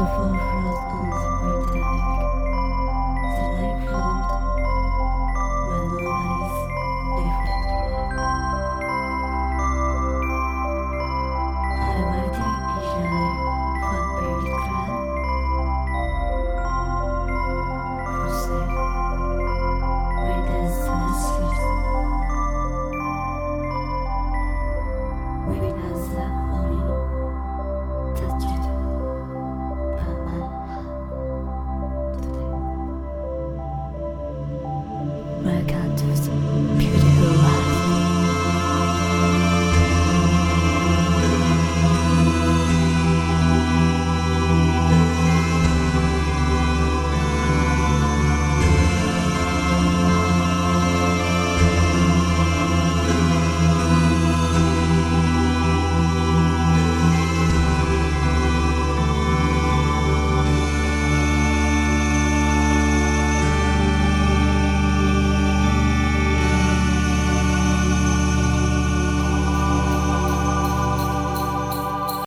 beautiful. mercantus beauty.